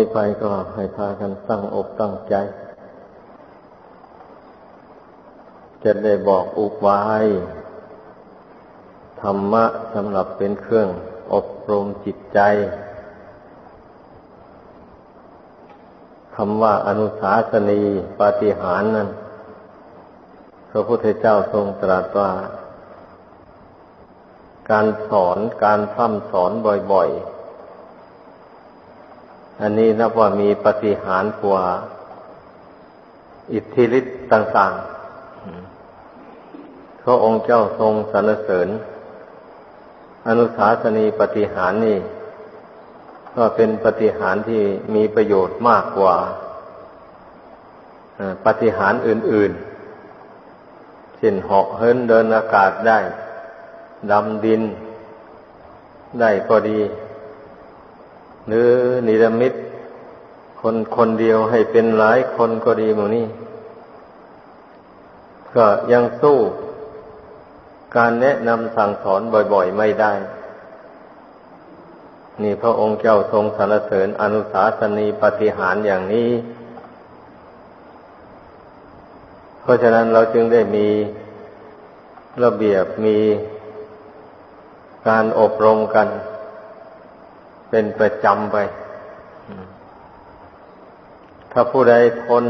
นี้ไปก็ให้พากันตั้งอกตั้งใจ จะได้บอกอุบายธรรมะสำหรับเป็นเครื่องอบรมจิตใจคำว่าอนุสาสนีปาฏิหารนั้นพระพุทธเจ้าทรงตรัสว่า การสอนการพร่ำสอนบ่อยๆ อันนี้นับว่ามีปฏิหารกว่าอิทธิฤทธิ์ต่างๆพระองค์เจ้าทรงสรรเสริญ อนุสาสนีปฏิหารนี่ ก็เป็นปฏิหารที่มีประโยชน์มากกว่าปฏิหารอื่นๆ เช่นเหาะเฮินเดินอากาศได้ ดำดิน ได้ก็ดี หรือนิรมิตคนคนเดียวให้เป็นหลายคนก็ดีหมดนี่ก็ยังสู้การแนะนำสั่งสอนบ่อย ๆ ไม่ได้ นี่พระองค์เจ้าทรงสรรเสริญอนุสาสนีปฏิหารอย่างนี้ เพราะฉะนั้นเราจึงได้มีระเบียบมีการอบรมกัน เป็นประจำไป ถ้าผู้ใดทน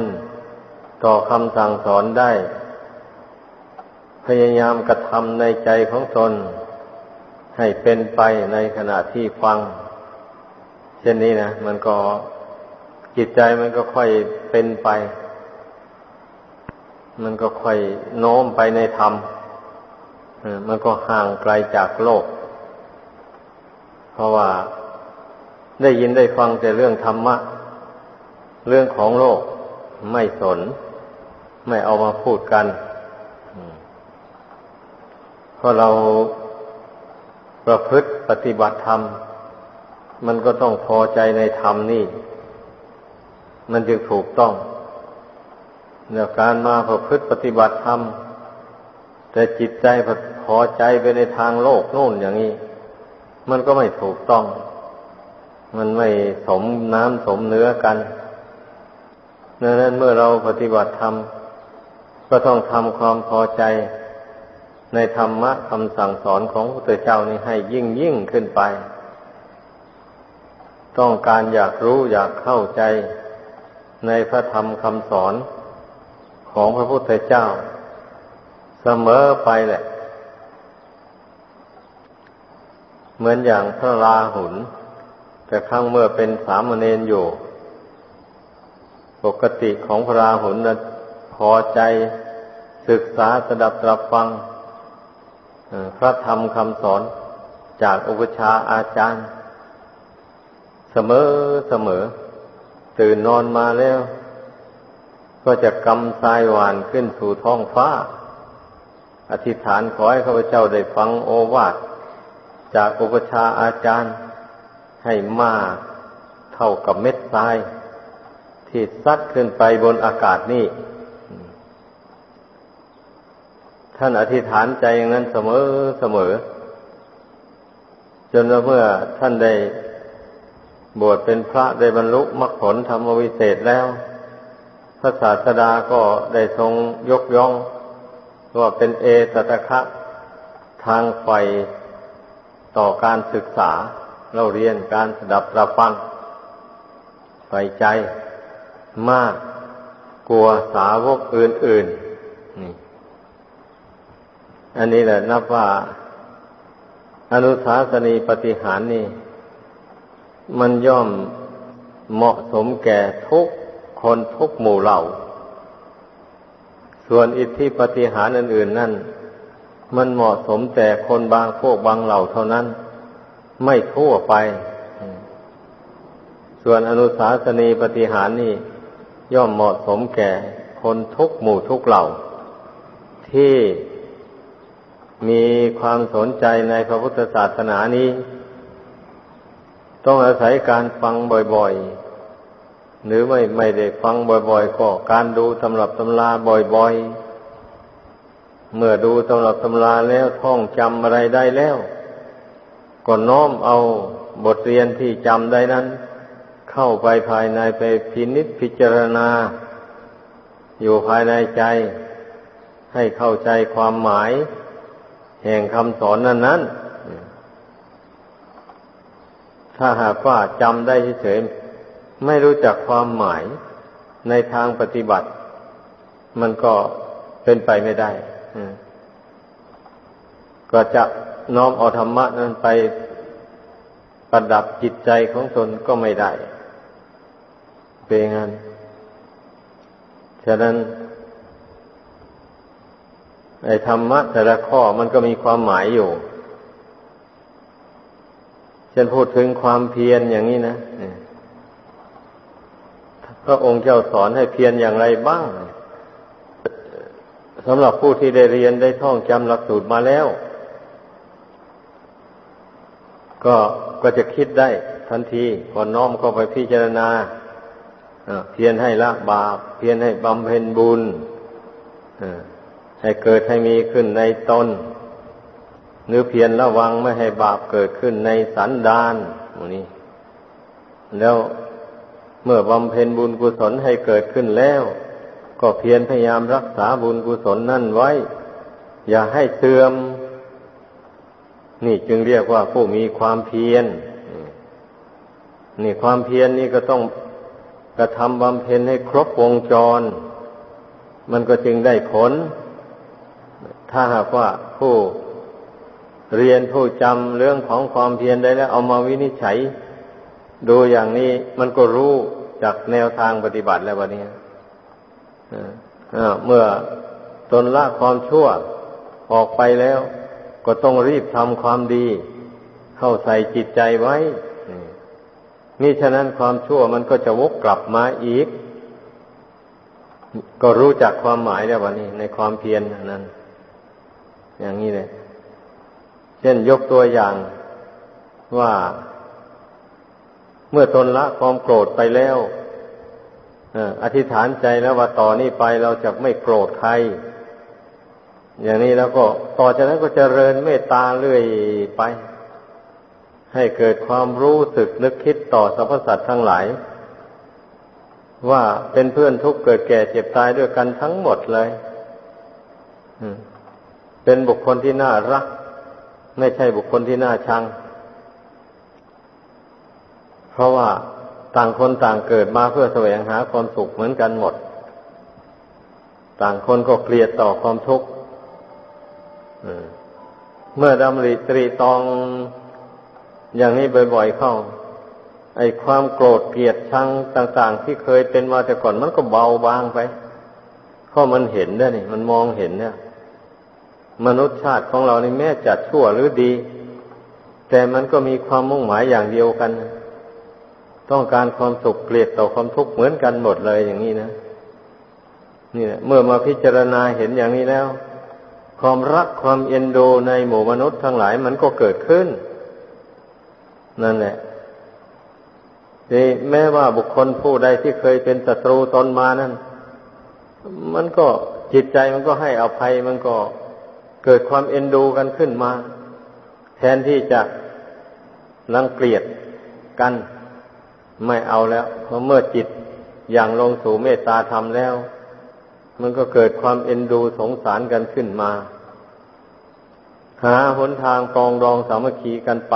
ต่อคำสั่งสอนได้ พยายามกระทำในใจของตน ให้เป็นไปในขณะที่ฟัง เช่นนี้นะมันก็จิตใจมันก็ค่อยเป็นไป มันก็ค่อยโน้มไปในธรรมมันก็ห่างไกลจากโลก เพราะว่า ได้ยินได้ฟังแต่เรื่องธรรมะ เรื่องของโลกไม่สน ไม่เอามาพูดกันเพราะเราประพฤติปฏิบัติธรรม มันก็ต้องพอใจในธรรมนี่ มันจึงถูกต้องเนื่อการมาประพฤติปฏิบัติธรรม แต่จิตใจพอใจไปในทางโลกโน่นอย่างนี้ มันก็ไม่ถูกต้อง มันไม่สมน้ำสมเนื้อกันดังนั้นเมื่อเราปฏิบัติธรรมก็ต้องทำความพอใจในธรรมะคำสั่งสอนของพระพุทธเจ้านี่ให้ยิ่งยิ่งขึ้นไป ต้องการอยากรู้อยากเข้าใจในพระธรรมคำสอนของพระพุทธเจ้า เสมอไปแหละ เหมือนอย่างพระลาหุน แต่ครั้งเมื่อเป็นสามเณรอยู่ ปกติของพระราหุนพอใจศึกษาสดับตรับฟังพระธรรมคำสอนจากอุปชาอาจารย์ เสมอเสมอ ตื่นนอนมาแล้ว ก็จะกำทรายหวานขึ้นสู่ท้องฟ้า อธิษฐานขอให้ข้าพเจ้าได้ฟังโอวาทจากอุปชาอาจารย์ ให้มากเท่ากับเม็ดทราย ที่ซัดขึ้นไปบนอากาศนี่ ท่านอธิษฐานใจอย่างนั้นเสมอเสมอ จนเมื่อท่านได้บวชเป็นพระได้บรรลุมรรคผลธรรมวิเศษแล้ว พระศาสดาก็ได้ทรงยกย่องว่าเป็นเอตตะคะทางไฟต่อการศึกษา เราเรียนการสดับรับฟังใฝ่ใจมากกลัวสาวกอื่นๆนี่อันนี้แหละนับว่า อนุสาสนีปฏิหารนี่ มันย่อมเหมาะสมแก่ทุกคนทุกหมู่เหล่า ส่วนอิทธิปฏิหารอื่น ๆ นั่น มันเหมาะสมแต่คนบางพวกบางเหล่าเท่านั้น ไม่ทั่วไป ส่วนอนุสาสนีปฏิหารนี่ ย่อมเหมาะสมแก่คนทุกหมู่ทุกเหล่า ที่มีความสนใจในพระพุทธศาสนานี้ ต้องอาศัยการฟังบ่อยๆ หรือไม่ไม่ได้ฟังบ่อยๆ ก็การดูตำรับตำราบ่อยๆ เมื่อดูตำรับตำราแล้วท่องจำอะไรได้แล้ว ก็น้อมเอาบทเรียนที่จำได้นั้น เข้าไปภายในไปพินิจพิจารณา อยู่ภายในใจ ให้เข้าใจความหมาย แห่งคำสอนนั้นนั้นถ้าหากว่าจำได้เฉยๆไม่รู้จักความหมายในทางปฏิบัติ มันก็เป็นไปไม่ได้ก็จะ น้อมเอาธรรมะนั้นไปประดับจิตใจของตนก็ไม่ได้ เป็นงั้น ฉะนั้นไอ้ธรรมะแต่ละข้อมันก็มีความหมายอยู่เช่นพูดถึงความเพียรอย่างนี้นะพระองค์เจ้าสอนให้เพียรอย่างไรบ้างสำหรับผู้ที่ได้เรียนได้ท่องจำหลักสูตรมาแล้ว ก็ก็จะคิดได้ทันทีก่อนน้อมเข้าไปพิจารณาเพียรให้ละบาป เพียรให้บำเพ็ญบุญให้เกิดให้มีขึ้นในตนหรือเพียรระวังไม่ให้บาปเกิดขึ้นในสันดานนี้ แล้วเมื่อบำเพ็ญบุญกุศลให้เกิดขึ้นแล้ว ก็เพียรพยายามรักษาบุญกุศลนั่นไว้ อย่าให้เสื่อม นี่จึงเรียกว่าผู้มีความเพียรนี่ความเพียรนนี่ก็ต้องกระทำบำเพ็ญให้ครบวงจร มันก็จึงได้ผล ถ้าหากว่าผู้เรียนผู้จำเรื่องของความเพียรได้แล้ว เอามาวินิจฉัย ดูอย่างนี้มันก็รู้จากแนวทางปฏิบัติแล้ววันนี้เมื่อตนละความชั่วออกไปแล้ว ก็ต้องรีบทำความดี เข้าใส่จิตใจไว้นี่ฉะนั้นความชั่วมันก็จะวกกลับมาอีก ก็รู้จักความหมายแล้ววันนี้ ในความเพียรนั้น อย่างนี้เลยเช่นยกตัวอย่างว่าเมื่อตนละความโกรธไปแล้วอธิษฐานใจแล้วว่าต่อนนี้ไปเราจะไม่โกรธใคร อย่างนี้แล้วก็ต่อจากนั้นก็จเจริญเมตตาเรื่อยไป ให้เกิดความรู้สึกนึกคิดต่อสรรพสัตว์ทั้งหลาย ว่าเป็นเพื่อนทุกข์เกิดแก่เจ็บตายด้วยกันทั้งหมดเลยเป็นบุคคลที่น่ารัก ไม่ใช่บุคคลที่น่าชัง เพราะว่าต่างคนต่างเกิดมาเพื่อแสวงหาความสุขเหมือนกันหมด ต่างคนก็เกลียดต่อความทุกข์ เมื่อดำริตรีตองอย่างนี้บ่อยๆเข้า ไอ้ความโกรธเกลียดชังต่าง ๆ ที่เคยเป็นมาแต่ก่อนมันก็เบาบางไปเพราะมันเห็นได้นี่ มันมองเห็นเนี่ย มนุษย์ชาติของเรานี่แม้จะชั่วหรือดี แต่มันก็มีความมุ่งหมายอย่างเดียวกัน ต้องการความสุขเกลียดต่อความทุกข์เหมือนกันหมดเลยอย่างนี้นะนี่เมื่อมาพิจารณาเห็นอย่างนี้แล้ว ความรักความเอ็นดูในหมู่มนุษย์ทั้งหลายมันก็เกิดขึ้น นั่นแหละนี่แม้ว่าบุคคลผู้ใดที่เคยเป็นศัตรูตนมานั้น มันก็จิตใจมันก็ให้อภัยมันก็เกิดความเอ็นดูกันขึ้นมา แทนที่จะรังเกียจกัน ไม่เอาแล้วเพราะเมื่อจิตอย่างลงสู่เมตตาธรรมแล้ว มันก็เกิดความเอ็นดูสงสารกันขึ้นมา หาหนทางปองดองสามัคคีกันไป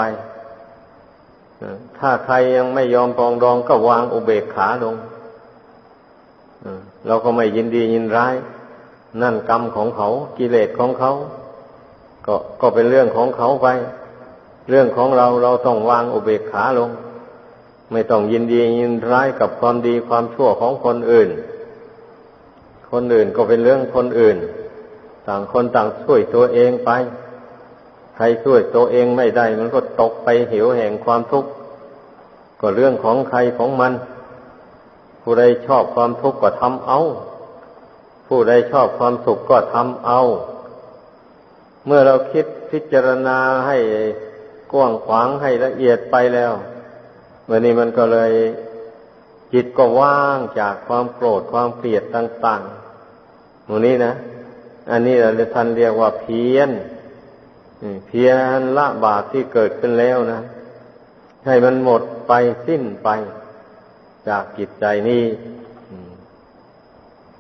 ถ้าใครยังไม่ยอมปองดองก็วางอุเบกขาลง เราก็ไม่ยินดียินร้าย นั่นกรรมของเขา กิเลสของเขา ก็ก็เป็นเรื่องของเขาไป เรื่องของเราเราต้องวางอุเบกขาลง ไม่ต้องยินดียินร้ายกับความดีความชั่วของคนอื่น คนอื่นก็เป็นเรื่องคนอื่น ต่างคนต่างช่วยตัวเองไป ใครช่วยตัวเองไม่ได้ มันก็ตกไปเหวแห่งความทุกข์ ก็เรื่องของใครของมัน ผู้ใดชอบความทุกข์ก็ทำเอา ผู้ใดชอบความสุขก็ทำเอา เมื่อเราคิดพิจารณาให้กว้างขวางให้ละเอียดไปแล้ววันนี้มันก็เลยจิตก็ว่างจากความโกรธความเกลียดต่าง ๆ หมูนี้นะ อันนี้เราท่านเรียกว่าเพียนเพียนละบาปที่เกิดขึ้นแล้วนะ ให้มันหมดไปสิ้นไป จากจิตใจนี้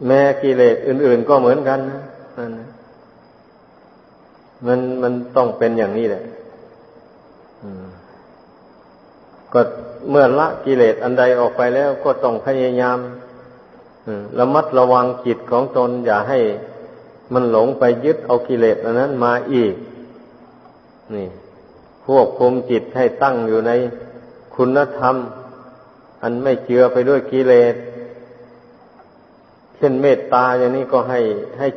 แม้กิเลสอื่น ๆ ก็เหมือนกันนะนั่นนะมันมันต้องเป็นอย่างนี้แหละก็เมื่อละกิเลสอันใดออกไปแล้วก็ต้องพยายาม ระมัดระวังจิตของตนอย่าให้มันหลงไปยึดเอากิเลสอันนั้นมาอีก นี่ควบคุมจิตให้ตั้งอยู่ในคุณธรรม อันไม่เจือไปด้วยกิเลส เช่นเมตตาอย่างนี้ก็ให้ให้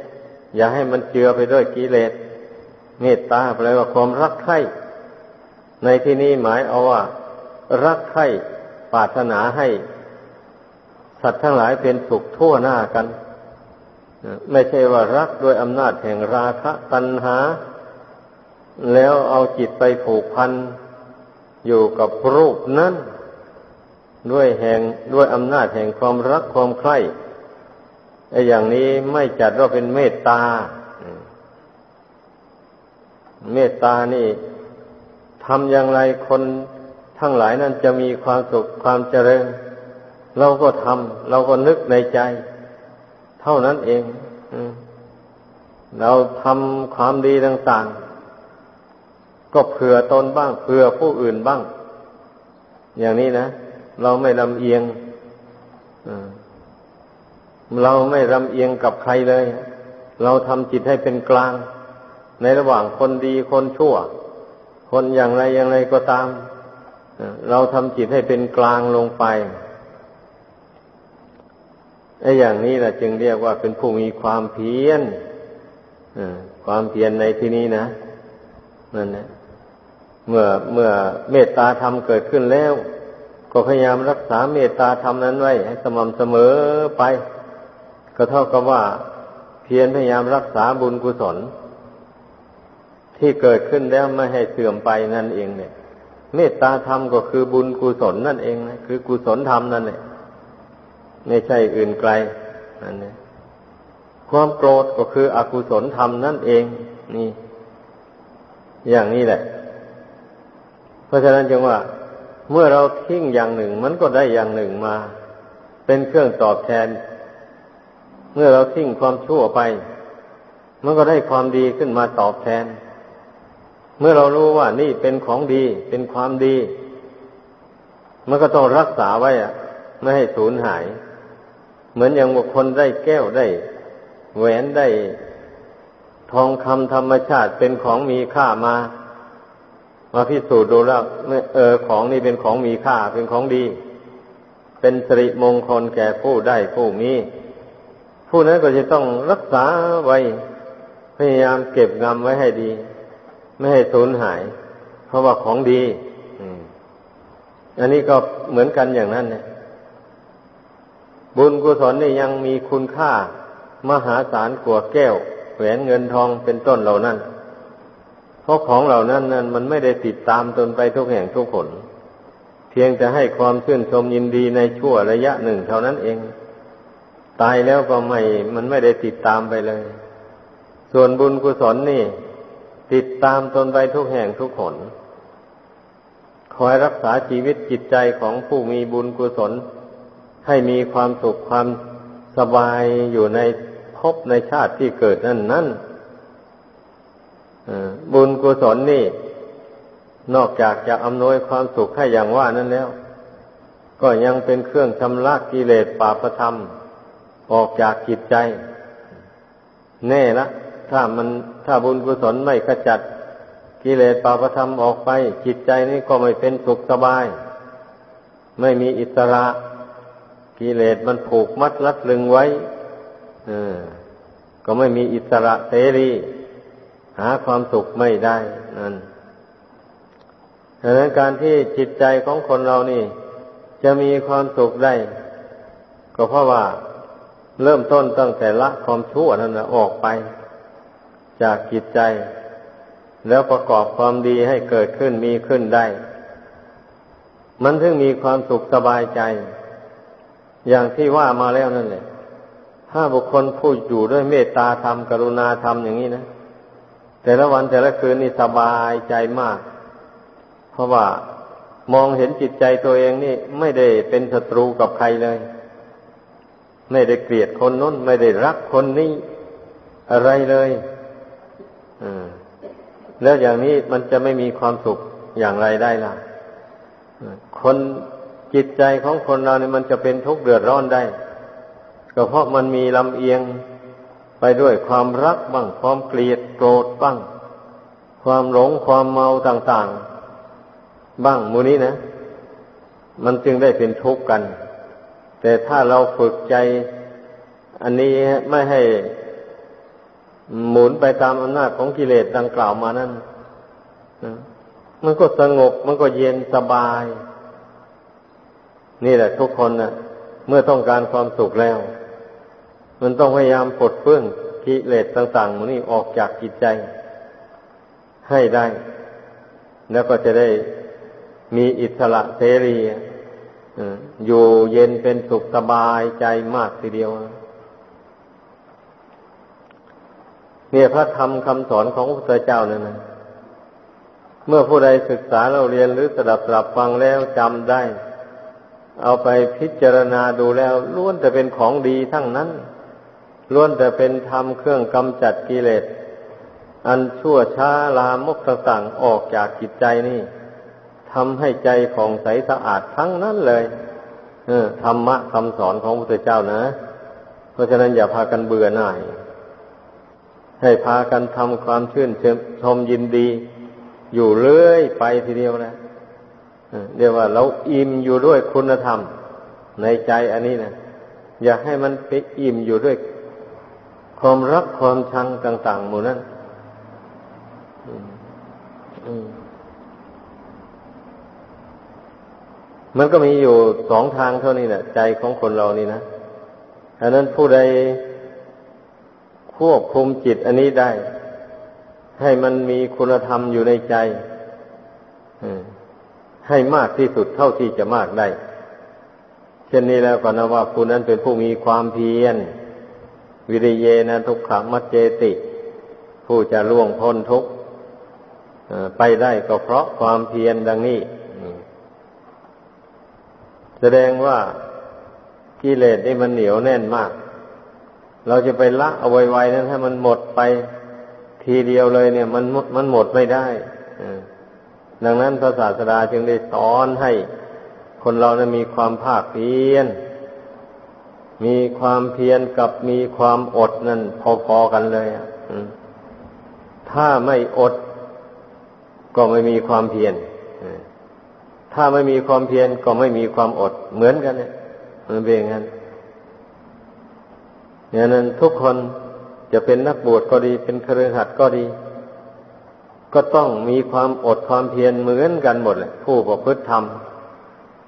อย่าให้มันเจือไปด้วยกิเลส เมตตาแปลว่าความรักใคร่ในที่นี้หมายเอาว่า รักใคร่ปรารถนาให้ สัตว์ทั้งหลายเป็นสุขทั่วหน้ากัน ไม่ใช่ว่ารักด้วยอำนาจแห่งราคะตัณหา แล้วเอาจิตไปผูกพันอยู่กับรูปนั้น ด้วยแห่งด้วยอำนาจแห่งความรักความใคร่ไอ้อย่างนี้ไม่จัดว่าเป็นเมตตา เมตตานี่ทำอย่างไรคนทั้งหลายนั้นจะมีความสุขความเจริญ เราก็ทำเราก็นึกในใจ เท่านั้นเองเราทำความดีต่างๆ ก็เผื่อตนบ้างเผื่อผู้อื่นบ้าง อย่างนี้นะ เราไม่ลำเอียงเราไม่ลำเอียงกับใครเลย เราทำจิตให้เป็นกลาง ในระหว่างคนดีคนชั่ว คนอย่างไรอย่างไรก็ตาม เราทำจิตให้เป็นกลางลงไป ไอ้อย่างนี้แหละจึงเรียกว่าเป็นผู้มีความเพียรความเพียรในที่นี้นะนั่นแหละเมื่อเมื่อเมตตาธรรมเกิดขึ้นแล้ว ก็พยายามรักษาเมตตาธรรมนั้นไว้ ให้สม่ำเสมอไป ก็เท่ากับว่า เพียรพยายามรักษาบุญกุศล ที่เกิดขึ้นแล้วไม่ให้เสื่อมไปนั่นเองเนี่ย เมตตาธรรมก็คือบุญกุศลนั่นเองนะคือกุศลธรรมนั่นแหละ ไม่ใช่อื่นไกลนั่นนี่ยความโกรธก็คืออกุศลธรรมนั่นเอง นี่ อย่างนี้แหละ เพราะฉะนั้นจึงว่า เมื่อเราทิ้งอย่างหนึ่ง มันก็ได้อย่างหนึ่งมา เป็นเครื่องตอบแทน เมื่อเราทิ้งความชั่วไป มันก็ได้ความดีขึ้นมาตอบแทน เมื่อเรารู้ว่านี่เป็นของดี เป็นความดี มันก็ต้องรักษาไว้อะไม่ให้สูญหาย เหมือนอย่างบุคคลได้แก้วได้ แหวนได้ทองคำธรรมชาติเป็นของมีค่ามา มาพิสูจน์ดูแล้วเออของนี้เป็นของมีค่าเป็นของดี เป็นสิริมงคลแก่ผู้ได้ผู้มี ผู้นั้นก็จะต้องรักษาไว้พยายามเก็บงำไว้ให้ดี ไม่ให้สูญหาย เพราะว่าของดีอันนี้ก็เหมือนกันอย่างนั้นเนี่ย บุญกุศลนี่ยังมีคุณค่ามหาศาลกว่าแก้ว แหวนเงินทองเป็นต้นเหล่านั้น เพราะของเหล่านั้นนั้นมันไม่ได้ติดตามตนไปทุกแห่งทุกคนเพียงจะให้ความชื่นชมยินดีในชั่วระยะหนึ่งเท่านั้นเอง ตายแล้วก็ไม่ มันไม่ได้ติดตามไปเลย ส่วนบุญกุศลนี่ ติดตามตนไปทุกแห่งทุกคนคอยรักษาชีวิตจิตใจของผู้มีบุญกุศล ให้มีความสุขความสบายอยู่ในภพในชาติที่เกิดนั่นนั่นบุญกุศลนี่ นอกจากจะอำนวยความสุขให้อย่างว่านั้นแล้ว ก็ยังเป็นเครื่องชำระกิเลสปาประธรรม ออกจากจิตใจ แน่ละถ้ามันถ้าบุญกุศลไม่ขจัดกิเลสปาประธรรมออกไป จิตใจนี้ก็ไม่เป็นสุขสบาย ไม่มีอิสระ กิเลสมันผูกมัดรัดลึงไว้ก็ไม่มีอิสระเสรีหาความสุขไม่ได้นั่นดังนั้นการที่จิตใจของคนเรานี่ จะมีความสุขได้ ก็เพราะว่าเริ่มต้นตั้งแต่ละความชั่วนั่นนออกไป จากจิตใจ แล้วประกอบความดีให้เกิดขึ้นมีขึ้นได้ มันถึงมีความสุขสบายใจ อย่างที่ว่ามาแล้วนั่นแหละถ้าบุคคลผู้อยู่ด้วยเมตตาธรรมกรุณาธรรมอย่างนี้นะ แต่ละวันแต่ละคืนนี่สบายใจมาก เพราะว่ามองเห็นจิตใจตัวเองนี่ไม่ได้เป็นศัตรูกับใครเลย ไม่ได้เกลียดคนน้น ไม่ได้รักคนนี้อะไรเลยแล้วอย่างนี้มันจะไม่มีความสุขอย่างไรได้ล่ะ คน จิตใจของคนเราเนี่ยมันจะเป็นทุกข์เดือดร้อนได้ ก็เพราะมันมีลำเอียงไปด้วยความรักบ้างความเกลียดโกรธบ้าง ความหลงความเมาต่างๆ บ้างมูนี้นะ มันจึงได้เป็นทุกข์กัน แต่ถ้าเราฝึกใจ อันนี้ไม่ให้หมุนไปตามอำนาจของกิเลสดังกล่าวมานั้นมันก็สงบมันก็เย็นสบาย นี่แหละทุกคนนะเมื่อต้องการความสุขแล้ว มันต้องพยายามปลดเปื้องกิเลสต่างๆมันนี่ออกจากจิตใจ ให้ได้ แล้วก็จะได้มีอิสระเสรีอยู่เย็นเป็นสุขสบายใจมากทีเดียว เนี่ยพระธรรมคำสอนของพระพุทธเจ้านั่นนะเมื่อผู้ใดศึกษาเราเรียนหรือสดับสดับฟังแล้วจำได้ เอาไปพิจารณาดูแล้วล้วนแต่เป็นของดีทั้งนั้นล้วนแต่เป็นธรรมเครื่องกำจัดกิเลส อันชั่วช้าลามกต่างออกจากจิตใจนี่ทำให้ใจผ่องใสสะอาดทั้งนั้นเลยเออธรรมะคำสอนของพระพุทธเจ้านะ เพราะฉะนั้นอย่าพากันเบื่อหน่าย ให้พากันทำความชื่นชมยินดี อยู่เรื่อยไปทีเดียวนะ เรียกว่าเราอิ่มอยู่ด้วยคุณธรรม ในใจอันนี้นะอย่าให้มันไปอิ่มอยู่ด้วย ความรักความชังต่างๆหมู่นั้นมันก็มีอยู่สองทางเท่านี้แหละใจของคนเรานี่นะอันนั้นผู้ใดควบคุมจิตอันนี้ได้ ให้มันมีคุณธรรมอยู่ในใจ ให้มากที่สุดเท่าที่จะมากได้ เช่นนี้แล้วก็นะว่าผู้นั้นเป็นผู้มีความเพียร วิริเยนะทุกขมัจเจติ ผู้จะล่วงพ้นทุกข์ไปได้ก็เพราะความเพียรดังนี้ แสดงว่ากิเลสนี่มันเหนียวแน่นมาก เราจะไปละเอาไว้ๆนั้นให้มันหมดไปทีเดียวเลยเนี่ย มันมันหมดไม่ได้ ดังนั้นพระศาสดาจึงได้สอนให้คนเรานะมีความภาคเพียร มีความเพียรกับมีความอดนั่นพอๆกันเลยถ้าไม่อดก็ไม่มีความเพียรถ้าไม่มีความเพียรก็ไม่มีความอดเหมือนกันเนี่ยมันเป็นอย่างนั้นอย่างนั้นทุกคนจะเป็นนักบวชก็ดี เป็นเครือขัดก็ดี ก็ต้องมีความอดความเพียรเหมือนกันหมดเลยผู้ประพฤติธรรม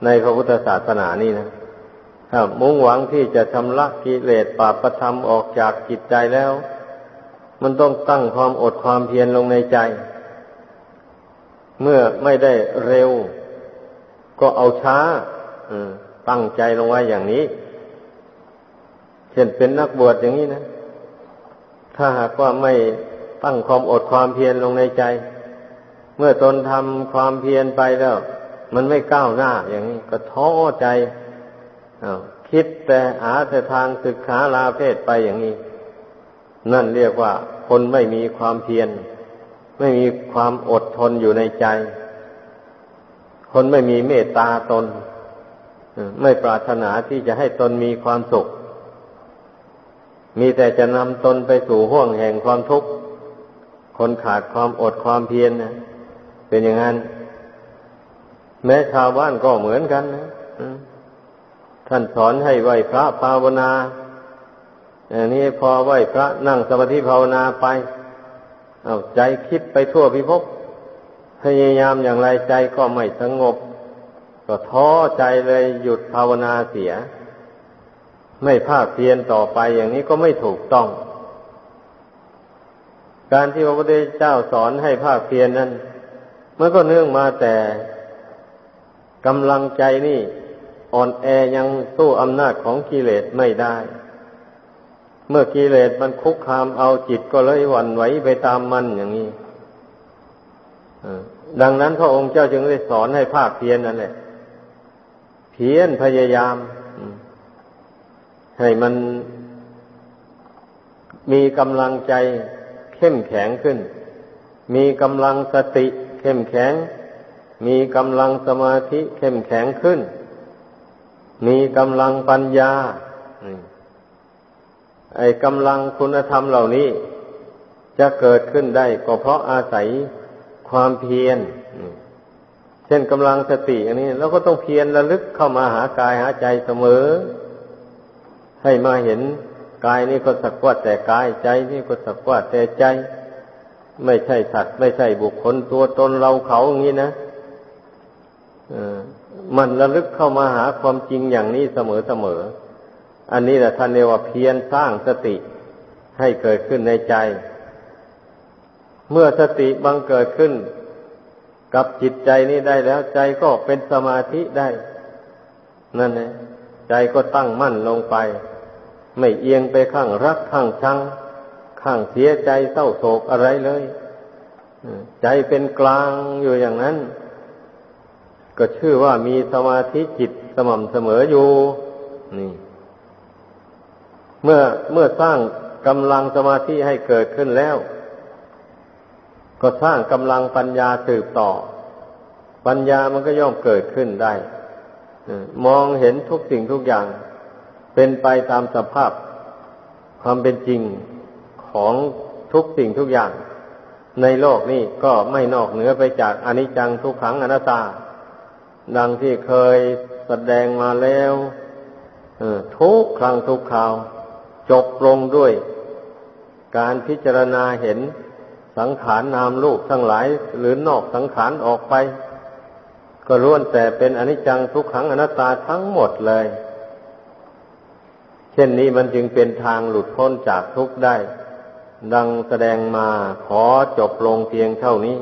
ในพระพุทธศาสนานี่นะถ้ามุ่งหวังที่จะชำระกิเลสปาประธรรมออกจากจิตใจแล้ว มันต้องตั้งความอดความเพียรลงในใจ เมื่อไม่ได้เร็ว ก็เอาช้าตั้งใจลงไว้อย่างนี้ เช่นเป็นนักบวชอย่างนี้นะ ถ้าหากว่าไม่ ตั้งความอดความเพียรลงในใจ เมื่อตนทำความเพียรไปแล้ว มันไม่ก้าวหน้าอย่างนี้ก็ท้อใจคิดแต่หาแต่ทางศึกษาลาเพศไปอย่างนี้ นั่นเรียกว่าคนไม่มีความเพียร ไม่มีความอดทนอยู่ในใจ คนไม่มีเมตตาตน ไม่ปรารถนาที่จะให้ตนมีความสุข มีแต่จะนำตนไปสู่ห่วงแห่งความทุกข์ คนขาดความอดความเพียรนะเป็นอย่างนั้น แม้ชาวบ้านก็เหมือนกันนะท่านสอนให้ไหวพระภาวนาอย่างนี้พอไหวพระนั่งสมาธิภาวนาไป เอาใจคิดไปทั่วพิภพพยายามอย่างไรใจก็ไม่สงบ ก็ท้อใจเลยหยุดภาวนาเสีย ไม่ภาคเพียรต่อไปอย่างนี้ก็ไม่ถูกต้อง การที่พระพุทธเจ้าสอนให้ภาคเพียรนนั้นมันก็เนื่องมาแต่กำลังใจนี่อ่อนแอยังสู้อำนาจของกิเลสไม่ได้ เมื่อกิเลสมันคุกคามเอาจิตก็เลยหวั่นไหวไปตามมันอย่างนี้ดังนั้นพระองค์เจ้าจึงได้สอนให้ภาคเพียรนั่นแหละ เพียรพยายาม ให้มันมีกำลังใจ เข้มแข็งขึ้น มีกำลังสติเข้มแข็ง มีกำลังสมาธิเข้มแข็งขึ้น มีกำลังปัญญาไอ้กำลังคุณธรรมเหล่านี้ จะเกิดขึ้นได้ก็เพราะอาศัยความเพียรเช่นกำลังสติ อันนี้เราก็ต้องเพียรระลึกเข้ามาหากายหาใจเสมอ ให้มาเห็น กายนี่ก็สักว่าแต่กายใจนี่ก็สักว่าแต่ใจ ไม่ใช่สัตว์ไม่ใช่บุคคลตัวตนเราเขาอย่างนี้นะมันระลึกเข้ามาหาความจริงอย่างนี้เสมอเสมอ อันนี้แหละท่านเรียกว่าเพียรสร้างสติให้เกิดขึ้นในใจ เมื่อสติบังเกิดขึ้น กับจิตใจนี้ได้แล้วใจก็เป็นสมาธิได้ นั่นเองใจก็ตั้งมั่นลงไป ไม่เอียงไปข้างรักข้างชัง ข้างเสียใจเศร้าโศกอะไรเลยใจเป็นกลางอยู่อย่างนั้น ก็ชื่อว่ามีสมาธิจิตสม่ำเสมออยู่ นี่ เมื่อเมื่อสร้างกำลังสมาธิให้เกิดขึ้นแล้ว ก็สร้างกำลังปัญญาสืบต่อ ปัญญามันก็ย่อมเกิดขึ้นได้มองเห็นทุกสิ่งทุกอย่าง เป็นไปตามสภาพความเป็นจริงของทุกสิ่งทุกอย่าง ในโลกนี้ก็ไม่นอกเหนือไปจากอนิจจังทุกขังอนัตตา ดังที่เคยแสดงมาแล้วทุกครั้งทุกคราว จบลงด้วย การพิจารณาเห็นสังขารนามลูกทั้งหลาย หรือนอกสังขารออกไป ก็ล้วนแต่เป็นอนิจจังทุกขังอนัตตาทั้งหมดเลย ช่นนี้มันจึงเป็นทางหลุดพ้นจากทุกข์ได้ ดังแสดงมาขอจบลงเพียงเท่านี้